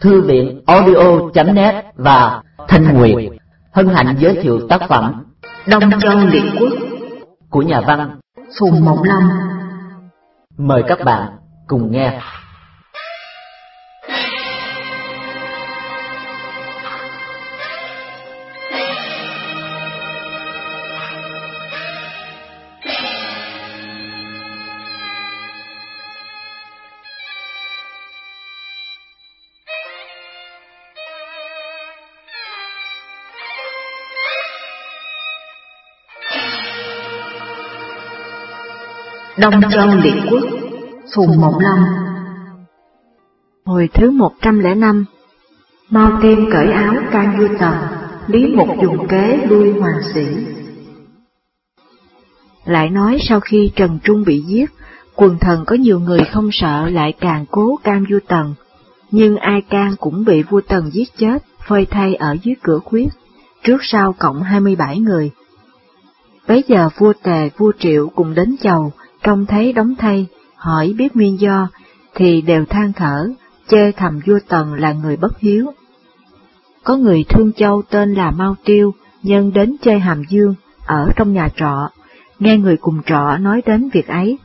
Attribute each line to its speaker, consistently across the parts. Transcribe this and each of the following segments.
Speaker 1: Thư viện audio.net và Thanh Nguyệt hân hạnh giới thiệu tác phẩm
Speaker 2: Đông Châu Liệt Quốc
Speaker 1: của nhà văn
Speaker 2: Phùng Mộng Lâm.
Speaker 1: Mời các bạn cùng nghe.
Speaker 2: Đông Châu Liệt Quốc Phùng Mộng Lâm Hồi thứ 105 mau Tiêm cởi áo can vua tần Lý Mục dùng kế lui hoàng sĩ Lại nói sau khi Trần Trung bị giết, quần thần có nhiều người không sợ lại càng cố cam vua tần, nhưng ai can cũng bị vua tần giết chết, phơi thay ở dưới cửa khuyết, trước sau cộng 27 người. Bấy giờ vua Tề, vua Triệu cùng đến chầu, trông thấy đóng thay, hỏi biết nguyên do, thì đều than thở, chê thầm vua Tần là người bất hiếu. Có người thương châu tên là Mao Tiêu, nhân đến chơi Hàm Dương, ở trong nhà trọ, nghe người cùng trọ nói đến việc ấy,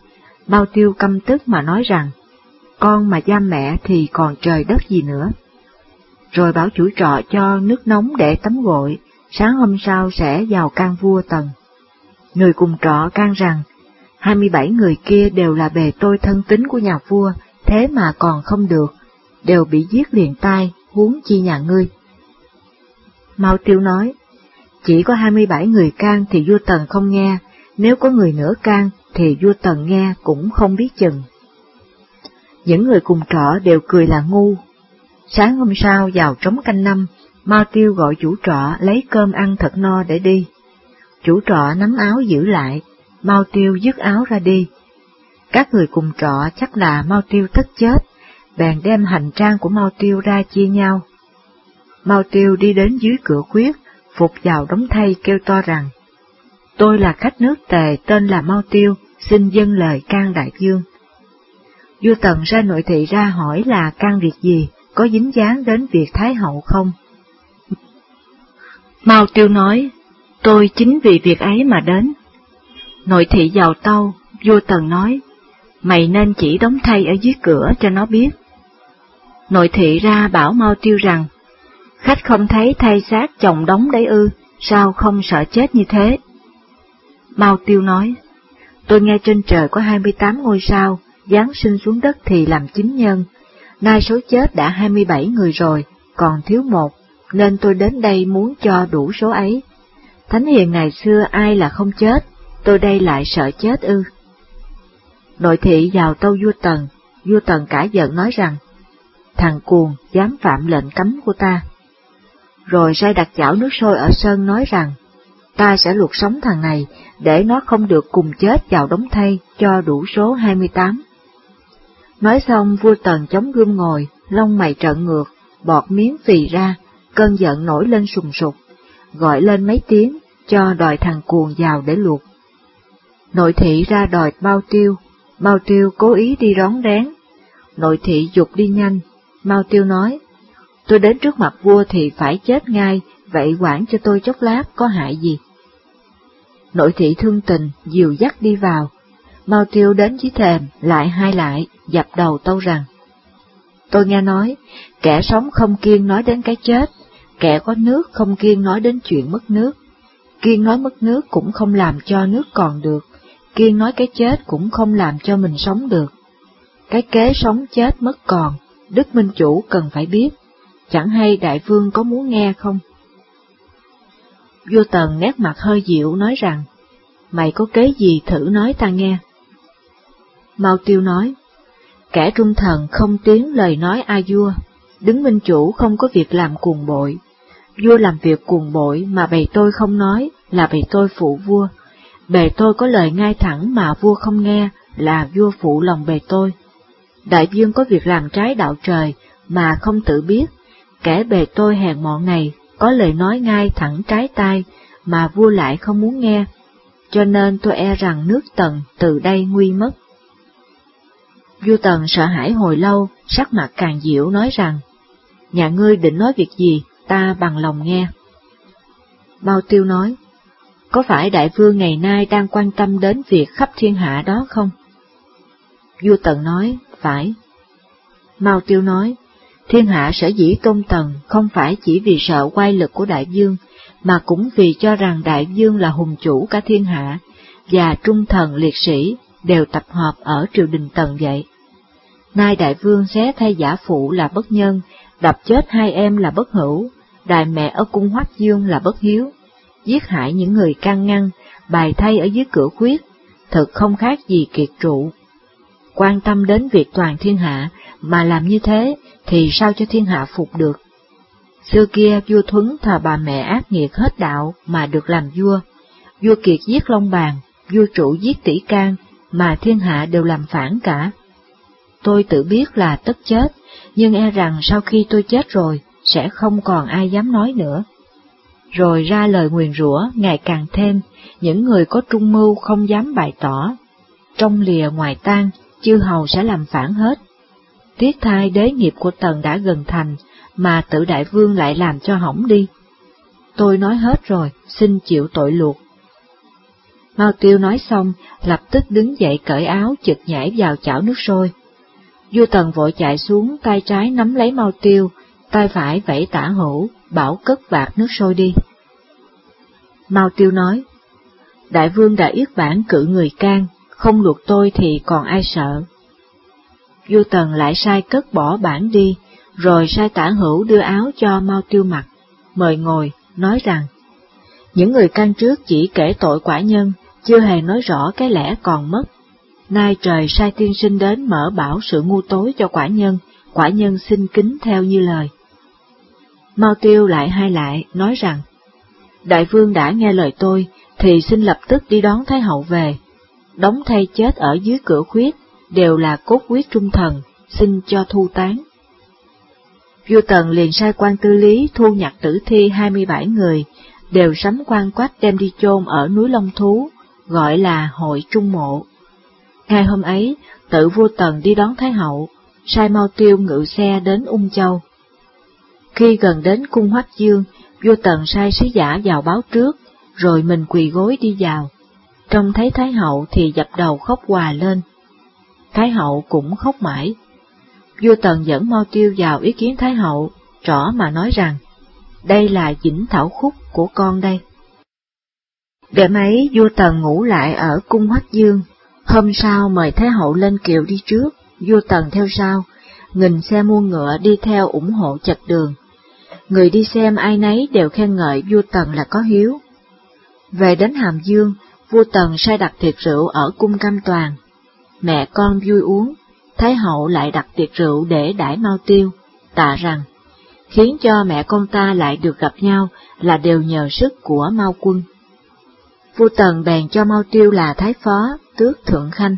Speaker 2: Mao Tiêu căm tức mà nói rằng, con mà giam mẹ thì còn trời đất gì nữa. Rồi bảo chủ trọ cho nước nóng để tắm gội, sáng hôm sau sẽ vào can vua Tần. Người cùng trọ can rằng, 27 người kia đều là bề tôi thân tín của nhà vua, thế mà còn không được, đều bị giết liền tai, huống chi nhà ngươi. Mao Tiêu nói, chỉ có 27 người can thì vua Tần không nghe, nếu có người nữa can thì vua Tần nghe cũng không biết chừng. Những người cùng trọ đều cười là ngu. Sáng hôm sau vào trống canh năm, Mao Tiêu gọi chủ trọ lấy cơm ăn thật no để đi. Chủ trọ nắm áo giữ lại, Mao Tiêu dứt áo ra đi. Các người cùng trọ chắc là Mao Tiêu thất chết, bèn đem hành trang của Mao Tiêu ra chia nhau. Mao Tiêu đi đến dưới cửa khuyết, phục vào đóng thay kêu to rằng, Tôi là khách nước tề tên là Mao Tiêu, xin dân lời can đại dương. Vua Tần ra nội thị ra hỏi là can việc gì, có dính dáng đến việc Thái Hậu không? Mao Tiêu nói, tôi chính vì việc ấy mà đến. Nội thị giàu tâu, vua Tần nói, mày nên chỉ đóng thay ở dưới cửa cho nó biết. Nội thị ra bảo mau Tiêu rằng, khách không thấy thay xác chồng đóng đấy ư, sao không sợ chết như thế? mau Tiêu nói, tôi nghe trên trời có 28 ngôi sao, Giáng sinh xuống đất thì làm chính nhân, nay số chết đã 27 người rồi, còn thiếu một, nên tôi đến đây muốn cho đủ số ấy. Thánh hiền ngày xưa ai là không chết, tôi đây lại sợ chết ư. Nội thị vào tâu vua Tần, vua Tần cả giận nói rằng, thằng cuồng dám phạm lệnh cấm của ta. Rồi sai đặt chảo nước sôi ở sơn nói rằng, ta sẽ luộc sống thằng này, để nó không được cùng chết vào đống thay cho đủ số 28. Nói xong vua Tần chống gươm ngồi, lông mày trợn ngược, bọt miếng phì ra, cơn giận nổi lên sùng sục, gọi lên mấy tiếng, cho đòi thằng cuồng vào để luộc. Nội thị ra đòi Mao Tiêu, Mao Tiêu cố ý đi rón rén. Nội thị dục đi nhanh, Mao Tiêu nói, tôi đến trước mặt vua thì phải chết ngay, vậy quản cho tôi chốc lát có hại gì? Nội thị thương tình, dìu dắt đi vào, Mao Tiêu đến dưới thềm, lại hai lại, dập đầu tâu rằng, Tôi nghe nói, kẻ sống không kiên nói đến cái chết, kẻ có nước không kiên nói đến chuyện mất nước, kiên nói mất nước cũng không làm cho nước còn được, kiên nói cái chết cũng không làm cho mình sống được. Cái kế sống chết mất còn, Đức Minh Chủ cần phải biết, chẳng hay đại vương có muốn nghe không? Vua Tần nét mặt hơi dịu nói rằng, mày có kế gì thử nói ta nghe. Mao Tiêu nói, kẻ trung thần không tiếng lời nói a vua, đứng minh chủ không có việc làm cuồng bội. Vua làm việc cuồng bội mà bầy tôi không nói là bầy tôi phụ vua, bề tôi có lời ngay thẳng mà vua không nghe là vua phụ lòng bề tôi. Đại dương có việc làm trái đạo trời mà không tự biết, kẻ bề tôi hèn mọn này có lời nói ngay thẳng trái tai mà vua lại không muốn nghe, cho nên tôi e rằng nước Tần từ đây nguy mất. Vua Tần sợ hãi hồi lâu, sắc mặt càng dịu nói rằng, nhà ngươi định nói việc gì, ta bằng lòng nghe. Bao tiêu nói, có phải đại vương ngày nay đang quan tâm đến việc khắp thiên hạ đó không? Vua Tần nói, phải. Mao Tiêu nói, thiên hạ sở dĩ tôn Tần không phải chỉ vì sợ quay lực của đại vương, mà cũng vì cho rằng đại vương là hùng chủ cả thiên hạ, và trung thần liệt sĩ đều tập hợp ở triều đình Tần vậy. Nay đại vương xé thay giả phụ là bất nhân, đập chết hai em là bất hữu, đại mẹ ở cung hoắc dương là bất hiếu, giết hại những người can ngăn, bài thay ở dưới cửa khuyết, thực không khác gì kiệt trụ. Quan tâm đến việc toàn thiên hạ, mà làm như thế thì sao cho thiên hạ phục được? Xưa kia vua Thuấn thờ bà mẹ ác nghiệt hết đạo mà được làm vua, vua Kiệt giết Long Bàn, vua Trụ giết Tỷ Can, mà thiên hạ đều làm phản cả. Tôi tự biết là tất chết, nhưng e rằng sau khi tôi chết rồi, sẽ không còn ai dám nói nữa. Rồi ra lời nguyền rủa ngày càng thêm, những người có trung mưu không dám bày tỏ. Trong lìa ngoài tan, chư hầu sẽ làm phản hết. Tiếc thai đế nghiệp của Tần đã gần thành, mà tự đại vương lại làm cho hỏng đi. Tôi nói hết rồi, xin chịu tội luộc. Mao Tiêu nói xong, lập tức đứng dậy cởi áo chực nhảy vào chảo nước sôi. Vua Tần vội chạy xuống, tay trái nắm lấy Mao Tiêu, tay phải vẫy tả hữu, bảo cất vạt nước sôi đi. Mao Tiêu nói, Đại vương đã yết bản cử người can, không luộc tôi thì còn ai sợ. Du Tần lại sai cất bỏ bản đi, rồi sai tả hữu đưa áo cho Mao Tiêu mặc, mời ngồi, nói rằng, những người can trước chỉ kể tội quả nhân, chưa hề nói rõ cái lẽ còn mất. Nay trời sai tiên sinh đến mở bảo sự ngu tối cho quả nhân, quả nhân xin kính theo như lời. Mao Tiêu lại hai lại, nói rằng, Đại vương đã nghe lời tôi, thì xin lập tức đi đón Thái hậu về. Đóng thay chết ở dưới cửa khuyết, đều là cốt quyết trung thần, xin cho thu tán. Vua Tần liền sai quan tư lý thu nhặt tử thi 27 người, đều sắm quan quách đem đi chôn ở núi Long Thú, gọi là hội trung mộ. Ngày hôm ấy, tự vua Tần đi đón Thái hậu, sai mau tiêu ngự xe đến Ung Châu. Khi gần đến cung Hoắc Dương, vua Tần sai sứ giả vào báo trước, rồi mình quỳ gối đi vào. Trông thấy Thái hậu thì dập đầu khóc hòa lên. Thái hậu cũng khóc mãi. Vua Tần dẫn Mao Tiêu vào ý kiến Thái hậu, rõ mà nói rằng, đây là dĩnh thảo khúc của con đây. Đêm ấy vua Tần ngủ lại ở cung Hoắc Dương, hôm sau mời Thái hậu lên kiệu đi trước, vua Tần theo sau, nghìn xe mua ngựa đi theo ủng hộ chật đường. Người đi xem ai nấy đều khen ngợi vua Tần là có hiếu. Về đến Hàm Dương, vua Tần sai đặt tiệc rượu ở cung Cam Toàn. Mẹ con vui uống, Thái hậu lại đặt tiệc rượu để đãi mau tiêu, tạ rằng, khiến cho mẹ con ta lại được gặp nhau là đều nhờ sức của mau quân. Vua Tần bèn cho mau tiêu là thái phó, tước thượng khanh.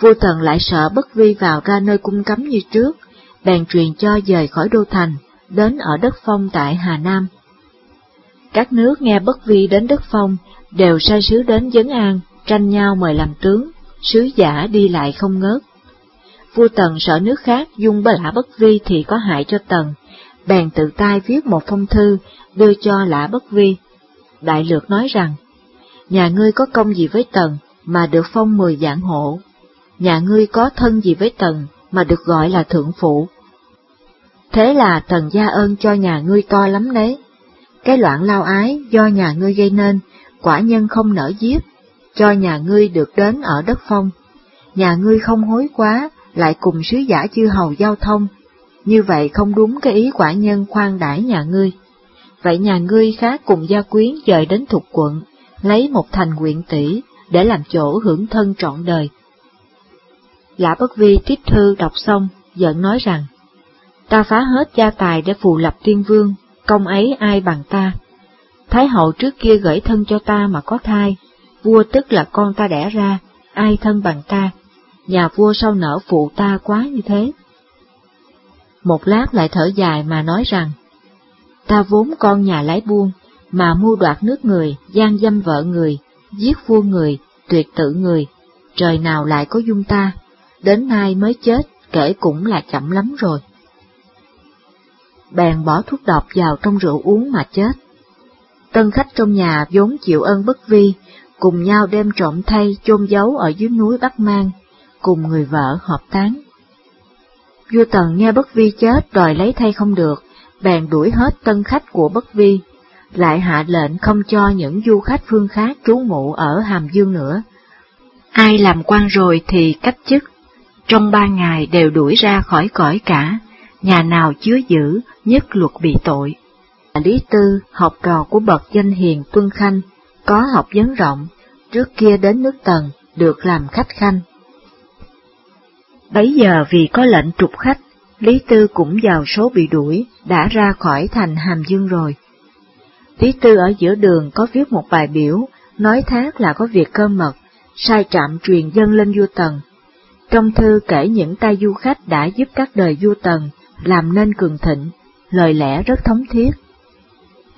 Speaker 2: Vua Tần lại sợ bất vi vào ra nơi cung cấm như trước, bèn truyền cho dời khỏi đô thành, đến ở đất phong tại Hà Nam. Các nước nghe bất vi đến đất phong, đều sai sứ đến Dấn An, tranh nhau mời làm tướng, sứ giả đi lại không ngớt. Vua Tần sợ nước khác dung bá lã bất vi thì có hại cho Tần, bèn tự tay viết một phong thư đưa cho lã bất vi. Đại lược nói rằng, nhà ngươi có công gì với Tần mà được phong mười dạng hộ, nhà ngươi có thân gì với Tần mà được gọi là thượng phụ. Thế là Tần gia ơn cho nhà ngươi to lắm đấy. Cái loạn lao ái do nhà ngươi gây nên, quả nhân không nỡ giết, cho nhà ngươi được đến ở đất phong. Nhà ngươi không hối quá, lại cùng sứ giả chư hầu giao thông, như vậy không đúng cái ý quả nhân khoan đãi nhà ngươi. Vậy nhà ngươi khá cùng gia quyến dời đến thuộc quận, lấy một thành nguyện tỷ để làm chỗ hưởng thân trọn đời. Lã Bất Vi tiếp thư đọc xong, giận nói rằng, ta phá hết gia tài để phù lập tiên vương, công ấy ai bằng ta. Thái hậu trước kia gửi thân cho ta mà có thai, vua tức là con ta đẻ ra, ai thân bằng ta, nhà vua sao nở phụ ta quá như thế. Một lát lại thở dài mà nói rằng, ta vốn con nhà lái buôn, mà mua đoạt nước người, gian dâm vợ người, giết vua người, tuyệt tự người, trời nào lại có dung ta, đến nay mới chết, kể cũng là chậm lắm rồi bèn bỏ thuốc độc vào trong rượu uống mà chết. Tân khách trong nhà vốn chịu ơn bất vi, cùng nhau đem trộm thay chôn giấu ở dưới núi Bắc Mang, cùng người vợ họp tán. Vua Tần nghe bất vi chết đòi lấy thay không được, bèn đuổi hết tân khách của bất vi, lại hạ lệnh không cho những du khách phương khác trú ngụ ở Hàm Dương nữa. Ai làm quan rồi thì cách chức, trong ba ngày đều đuổi ra khỏi cõi cả, nhà nào chứa giữ, nhất luật bị tội. Lý Tư, học trò của bậc danh hiền Tuân Khanh, có học vấn rộng, trước kia đến nước Tần, được làm khách khanh. Bấy giờ vì có lệnh trục khách, Lý Tư cũng vào số bị đuổi, đã ra khỏi thành Hàm Dương rồi. Lý Tư ở giữa đường có viết một bài biểu, nói thác là có việc cơ mật, sai trạm truyền dân lên vua Tần. Trong thư kể những tay du khách đã giúp các đời vua Tần làm nên cường thịnh, lời lẽ rất thống thiết.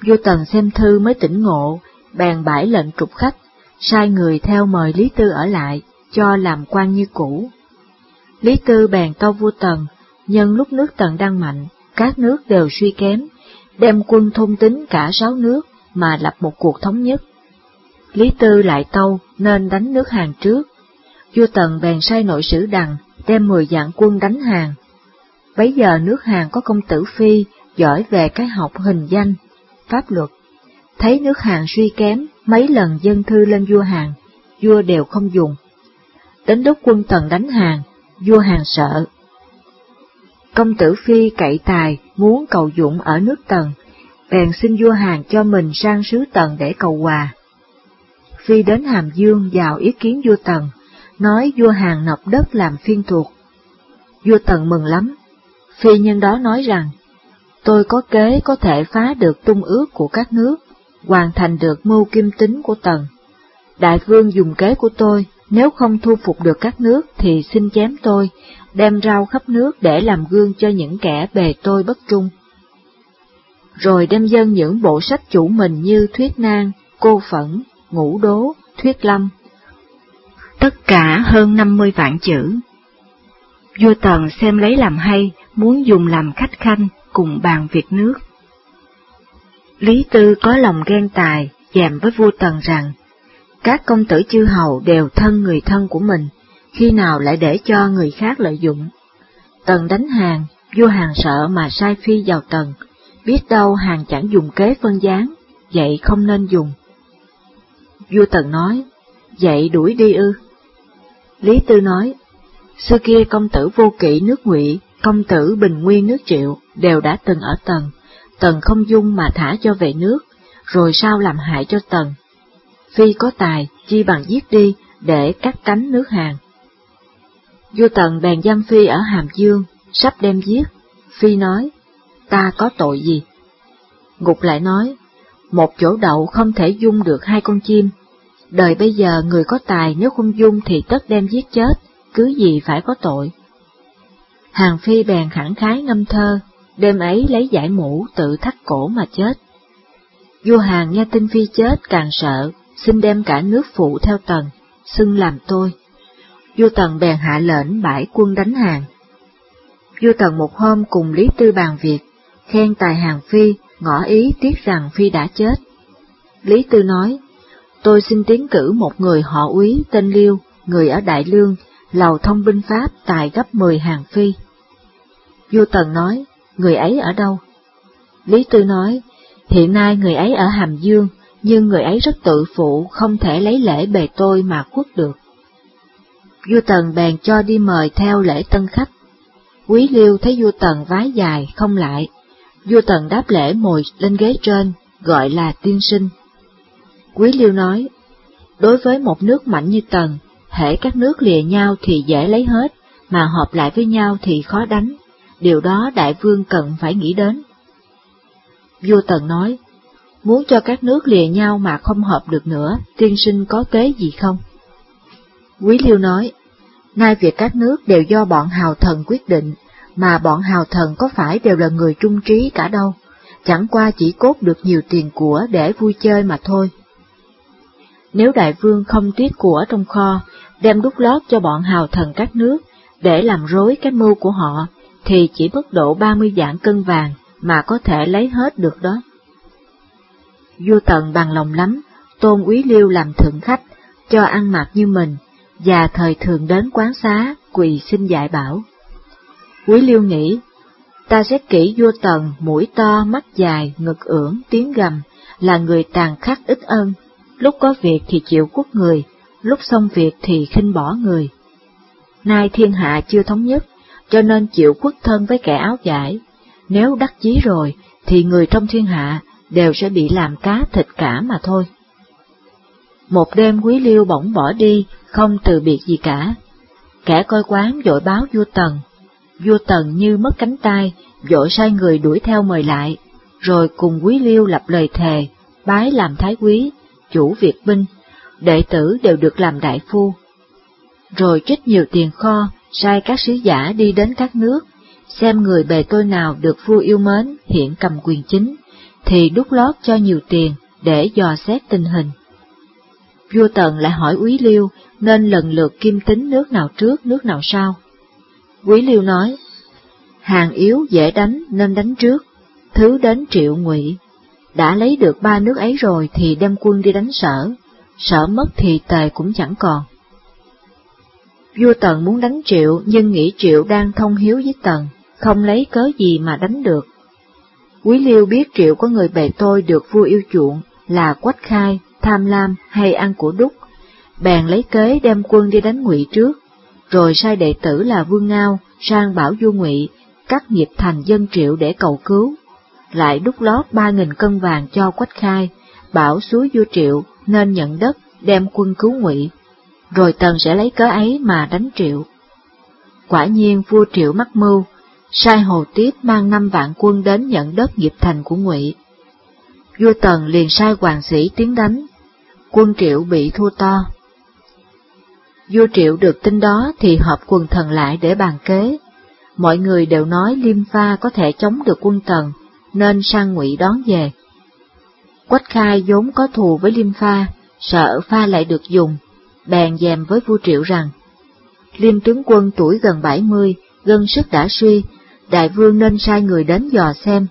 Speaker 2: Vua Tần xem thư mới tỉnh ngộ, bèn bãi lệnh trục khách, sai người theo mời Lý Tư ở lại, cho làm quan như cũ. Lý Tư bèn tâu vua Tần, nhân lúc nước Tần đang mạnh, các nước đều suy kém, đem quân thôn tính cả sáu nước mà lập một cuộc thống nhất. Lý Tư lại tâu nên đánh nước Hàn trước. Vua Tần bèn sai nội sử đằng đem mười vạn quân đánh Hàn. Bấy giờ nước Hàn có công tử Phi giỏi về cái học hình danh, pháp luật. Thấy nước Hàn suy kém, mấy lần dân thư lên vua Hàn, vua đều không dùng. Đến lúc quân Tần đánh Hàn, vua Hàn sợ. Công tử Phi cậy tài, muốn cầu dụng ở nước Tần, bèn xin vua Hàn cho mình sang sứ Tần để cầu hòa. Phi đến Hàm Dương vào ý kiến vua Tần, nói vua Hàn nộp đất làm phiên thuộc. Vua Tần mừng lắm. Phi nhân đó nói rằng, tôi có kế có thể phá được tung ước của các nước, hoàn thành được mưu kim tính của Tần. Đại vương dùng kế của tôi, nếu không thu phục được các nước thì xin chém tôi, đem rau khắp nước để làm gương cho những kẻ bề tôi bất trung. Rồi đem dân những bộ sách chủ mình như Thuyết Nang, Cô Phẫn, Ngũ Đố, Thuyết Lâm. Tất cả hơn 50 vạn chữ. Vua Tần xem lấy làm hay, muốn dùng làm khách khanh cùng bàn việc nước. Lý Tư có lòng ghen tài, dèm với vua Tần rằng, các công tử chư hầu đều thân người thân của mình, khi nào lại để cho người khác lợi dụng. Tần đánh hàng, vua hàng sợ mà sai phi vào tần, biết đâu hàng chẳng dùng kế phân gián, vậy không nên dùng. Vua tần nói, vậy đuổi đi ư. Lý Tư nói, xưa kia công tử vô kỵ nước ngụy, công tử bình nguyên nước triệu đều đã từng ở tần, tần không dung mà thả cho về nước, rồi sao làm hại cho tần. Phi có tài, chi bằng giết đi, để cắt cánh nước hàng. Vua Tần bèn giam Phi ở Hàm Dương, sắp đem giết. Phi nói, ta có tội gì? Ngục lại nói, một chỗ đậu không thể dung được hai con chim. Đời bây giờ người có tài nếu không dung thì tất đem giết chết, cứ gì phải có tội. Hàng Phi bèn khẳng khái ngâm thơ, đêm ấy lấy giải mũ tự thắt cổ mà chết. Vua Hàng nghe tin Phi chết càng sợ, xin đem cả nước phụ theo Tần, xưng làm tôi vua Tần bèn hạ lệnh bãi quân đánh hàng. Vua Tần một hôm cùng Lý Tư bàn việc, khen tài hàng Phi, ngỏ ý tiếc rằng Phi đã chết. Lý Tư nói, tôi xin tiến cử một người họ úy tên Liêu, người ở Đại Lương, lầu thông binh pháp tài gấp mười hàng Phi. Vua Tần nói, người ấy ở đâu? Lý Tư nói, hiện nay người ấy ở Hàm Dương, nhưng người ấy rất tự phụ, không thể lấy lễ bề tôi mà quốc được vua Tần bèn cho đi mời theo lễ tân khách. Quý Liêu thấy vua Tần vái dài không lại, vua Tần đáp lễ ngồi lên ghế trên, gọi là tiên sinh. Quý Liêu nói, đối với một nước mạnh như Tần, hễ các nước lìa nhau thì dễ lấy hết, mà hợp lại với nhau thì khó đánh, điều đó đại vương cần phải nghĩ đến. Vua Tần nói, muốn cho các nước lìa nhau mà không hợp được nữa, tiên sinh có kế gì không? Quý Liêu nói, nay việc các nước đều do bọn hào thần quyết định, mà bọn hào thần có phải đều là người trung trí cả đâu, chẳng qua chỉ cốt được nhiều tiền của để vui chơi mà thôi. Nếu đại vương không tiết của trong kho, đem đút lót cho bọn hào thần các nước, để làm rối cái mưu của họ, thì chỉ mất độ 30 dạng cân vàng, mà có thể lấy hết được đó. Vua Tần bằng lòng lắm, tôn úy liêu làm thượng khách, cho ăn mặc như mình, và thời thường đến quán xá, quỳ xin dạy bảo. Quý liêu nghĩ, ta xét kỹ vua Tần, mũi to, mắt dài, ngực ưỡng, tiếng gầm, là người tàn khắc ít ân, lúc có việc thì chịu quất người, lúc xong việc thì khinh bỏ người. Nay thiên hạ chưa thống nhất, cho nên chịu quất thân với kẻ áo giải. Nếu đắc chí rồi, thì người trong thiên hạ đều sẽ bị làm cá thịt cả mà thôi. Một đêm quý liêu bỗng bỏ đi, không từ biệt gì cả. Kẻ coi quán dội báo vua Tần. Vua Tần như mất cánh tay, dội sai người đuổi theo mời lại, rồi cùng quý liêu lập lời thề, bái làm thái quý, chủ Việt binh, đệ tử đều được làm đại phu. Rồi trích nhiều tiền kho, sai các sứ giả đi đến các nước, xem người bề tôi nào được vua yêu mến hiện cầm quyền chính, thì đút lót cho nhiều tiền để dò xét tình hình. Vua Tần lại hỏi Úy Liêu nên lần lượt kim tính nước nào trước nước nào sau. Quý Liêu nói, hàng yếu dễ đánh nên đánh trước, thứ đến triệu ngụy. Đã lấy được ba nước ấy rồi thì đem quân đi đánh sở, sợ mất thì tề cũng chẳng còn. Vua Tần muốn đánh Triệu nhưng nghĩ Triệu đang thông hiếu với Tần, không lấy cớ gì mà đánh được. Quý Liêu biết Triệu có người bề tôi được vua yêu chuộng là Quách Khai, tham lam hay ăn của đúc, bèn lấy kế đem quân đi đánh Ngụy trước, rồi sai đệ tử là Vương Ngao sang bảo vua Ngụy cắt nghiệp thành dân Triệu để cầu cứu, lại đúc lót ba nghìn cân vàng cho Quách Khai, bảo suối vua Triệu nên nhận đất đem quân cứu Ngụy rồi Tần sẽ lấy cớ ấy mà đánh Triệu. Quả nhiên vua Triệu mắc mưu, sai Hồ Tiếp mang năm vạn quân đến nhận đất nghiệp thành của Ngụy. Vua Tần liền sai hoàng sĩ tiến đánh, quân Triệu bị thua to. Vua Triệu được tin đó thì họp quần thần lại để bàn kế. Mọi người đều nói Liêm Pha có thể chống được quân Tần, nên sang Ngụy đón về. Quách Khai vốn có thù với Liêm Pha, sợ Pha lại được dùng, bèn dèm với vua Triệu rằng, Liêm tướng quân tuổi gần bảy mươi, gân sức đã suy, đại vương nên sai người đến dò xem,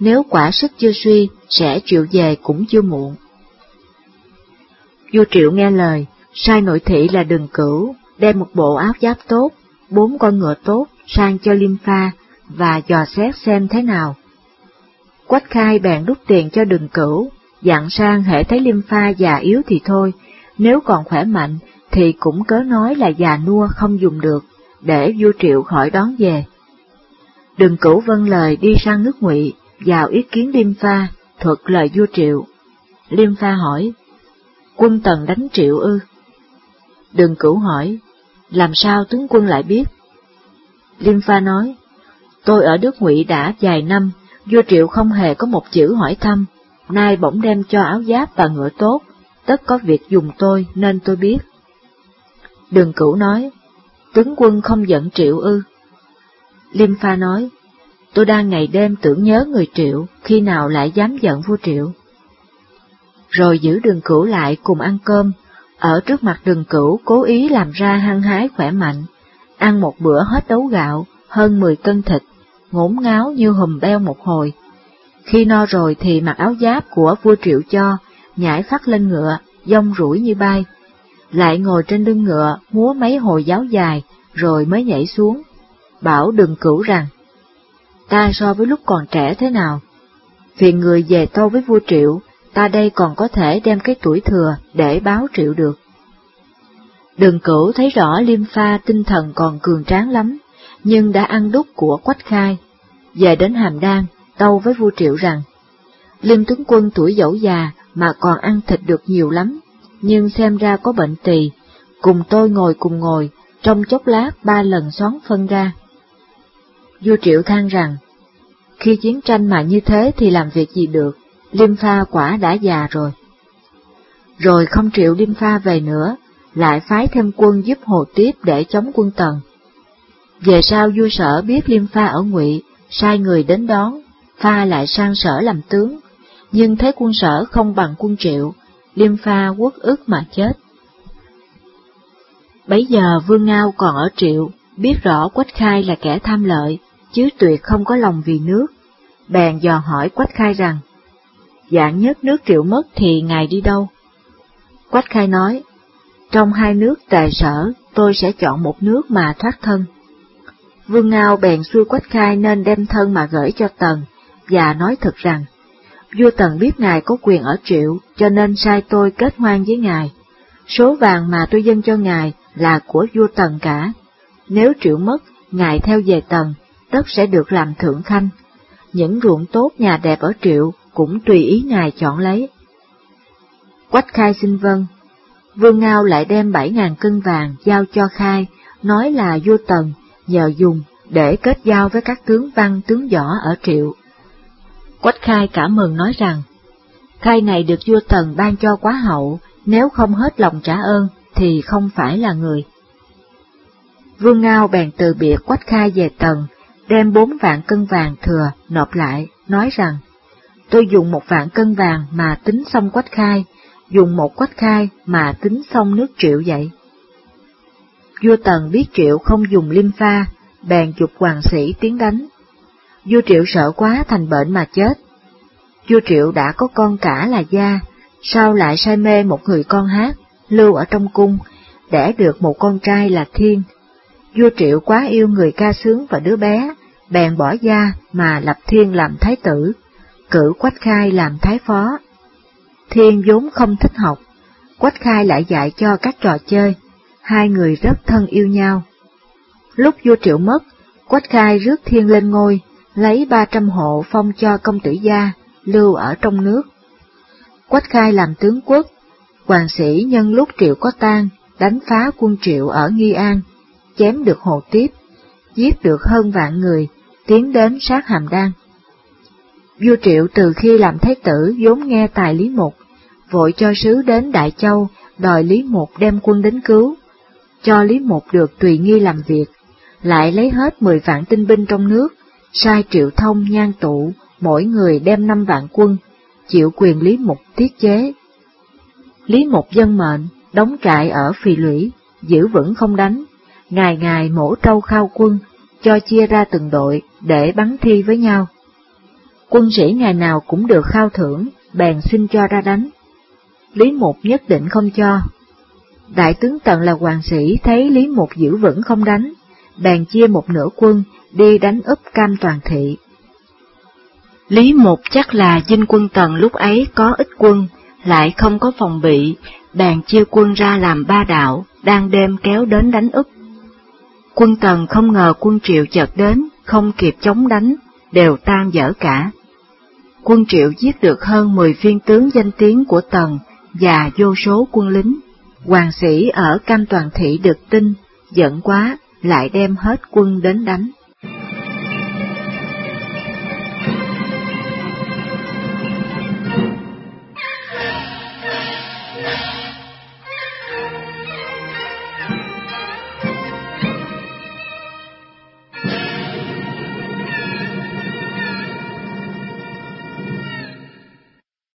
Speaker 2: nếu quả sức chưa suy, sẽ triệu về cũng chưa muộn. Vua Triệu nghe lời, sai nội thị là đừng cửu, đem một bộ áo giáp tốt, bốn con ngựa tốt sang cho Liêm Pha và dò xét xem thế nào. Quách khai bèn đút tiền cho đừng cửu, dặn sang hệ thấy Liêm Pha già yếu thì thôi, nếu còn khỏe mạnh thì cũng cớ nói là già nua không dùng được, để vua triệu khỏi đón về. Đừng cửu vâng lời đi sang nước ngụy vào ý kiến Liêm Pha, thuật lời vua triệu. Liêm Pha hỏi, quân tần đánh triệu ư? Đừng cửu hỏi, làm sao tướng quân lại biết? Liêm Pha nói, tôi ở nước ngụy đã vài năm, vua triệu không hề có một chữ hỏi thăm, nay bỗng đem cho áo giáp và ngựa tốt, tất có việc dùng tôi nên tôi biết. Đường cửu nói, tướng quân không giận triệu ư. Liêm pha nói, tôi đang ngày đêm tưởng nhớ người triệu, khi nào lại dám giận vua triệu. Rồi giữ đường cửu lại cùng ăn cơm, ở trước mặt đường cửu cố ý làm ra hăng hái khỏe mạnh, ăn một bữa hết đấu gạo, hơn 10 cân thịt, ngổn ngáo như hùm beo một hồi. Khi no rồi thì mặc áo giáp của vua triệu cho, nhảy phát lên ngựa, dông rủi như bay, lại ngồi trên lưng ngựa múa mấy hồi giáo dài, rồi mới nhảy xuống, bảo đừng cửu rằng, ta so với lúc còn trẻ thế nào, phiền người về tâu với vua triệu, ta đây còn có thể đem cái tuổi thừa để báo triệu được. Đường cửu thấy rõ liêm pha tinh thần còn cường tráng lắm, nhưng đã ăn đúc của quách khai, về đến hàm đan, tâu với vua triệu rằng, liêm tướng quân tuổi dẫu già mà còn ăn thịt được nhiều lắm, nhưng xem ra có bệnh tỳ, cùng tôi ngồi cùng ngồi, trong chốc lát ba lần xoắn phân ra. Vua Triệu than rằng, khi chiến tranh mà như thế thì làm việc gì được, Liêm Pha quả đã già rồi. Rồi không triệu Liêm Pha về nữa, lại phái thêm quân giúp Hồ Tiếp để chống quân Tần. Về sau vua sở biết Liêm Pha ở ngụy, sai người đến đón, Pha lại sang sở làm tướng, nhưng thấy quân sở không bằng quân triệu, Liêm Pha quốc ức mà chết. Bấy giờ Vương Ngao còn ở triệu, biết rõ Quách Khai là kẻ tham lợi, chứ tuyệt không có lòng vì nước, bèn dò hỏi Quách Khai rằng, dạng nhất nước triệu mất thì ngài đi đâu? Quách Khai nói, trong hai nước tài sở, tôi sẽ chọn một nước mà thoát thân. Vương Ngao bèn xuôi Quách Khai nên đem thân mà gửi cho Tần, và nói thật rằng, vua Tần biết ngài có quyền ở triệu, cho nên sai tôi kết hoan với ngài. Số vàng mà tôi dâng cho ngài là của vua Tần cả. Nếu triệu mất, ngài theo về Tần, tất sẽ được làm thượng khanh. Những ruộng tốt nhà đẹp ở triệu cũng tùy ý ngài chọn lấy. Quách khai xin vâng. Vương Ngao lại đem bảy ngàn cân vàng giao cho khai, nói là vua Tần, nhờ dùng để kết giao với các tướng văn tướng võ ở triệu. Quách khai cảm mừng nói rằng, khai này được vua Tần ban cho quá hậu, nếu không hết lòng trả ơn thì không phải là người. Vương Ngao bèn từ biệt Quách khai về Tần, đem bốn vạn cân vàng thừa nộp lại, nói rằng, tôi dùng một vạn cân vàng mà tính xong quách khai, dùng một quách khai mà tính xong nước triệu vậy. Vua Tần biết triệu không dùng liêm pha, bèn dục hoàng sĩ tiến đánh. Vua triệu sợ quá thành bệnh mà chết. Vua triệu đã có con cả là gia, sao lại say mê một người con hát, lưu ở trong cung, đẻ được một con trai là thiên. Vua triệu quá yêu người ca sướng và đứa bé, bèn bỏ gia mà lập thiên làm thái tử, cử Quách Khai làm thái phó. Thiên vốn không thích học, Quách Khai lại dạy cho các trò chơi, hai người rất thân yêu nhau. Lúc vua triệu mất, Quách Khai rước thiên lên ngôi, lấy ba trăm hộ phong cho công tử gia, lưu ở trong nước. Quách Khai làm tướng quốc, hoàng sĩ nhân lúc triệu có tan, đánh phá quân triệu ở Nghi An, chém được hồ tiếp, giết được hơn vạn người, tiến đến sát hàm đan. Vua Triệu từ khi làm thái tử vốn nghe tài Lý Mục, vội cho sứ đến Đại Châu đòi Lý Mục đem quân đến cứu, cho Lý Mục được tùy nghi làm việc, lại lấy hết mười vạn tinh binh trong nước, sai Triệu Thông nhan tụ, mỗi người đem năm vạn quân, chịu quyền Lý Mục tiết chế. Lý Mục dân mệnh, đóng trại ở Phì Lũy, giữ vững không đánh, ngày ngày mổ trâu khao quân, cho chia ra từng đội để bắn thi với nhau. Quân sĩ ngày nào cũng được khao thưởng, bèn xin cho ra đánh. Lý Mục nhất định không cho. Đại tướng Tần là hoàng sĩ thấy Lý Mục giữ vững không đánh, bèn chia một nửa quân đi đánh úp cam toàn thị. Lý Mục chắc là dinh quân Tần lúc ấy có ít quân, lại không có phòng bị, bèn chia quân ra làm ba đạo, đang đêm kéo đến đánh úp. Quân Tần không ngờ quân Triệu chợt đến, không kịp chống đánh, đều tan dở cả. Quân Triệu giết được hơn 10 viên tướng danh tiếng của Tần và vô số quân lính. Hoàng sĩ ở Cam Toàn Thị được tin, giận quá, lại đem hết quân đến đánh.